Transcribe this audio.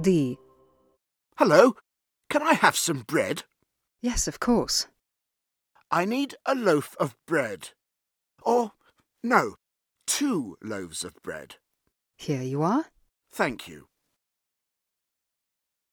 D. Hello, can I have some bread? Yes, of course. I need a loaf of bread. Or, no, two loaves of bread. Here you are. Thank you.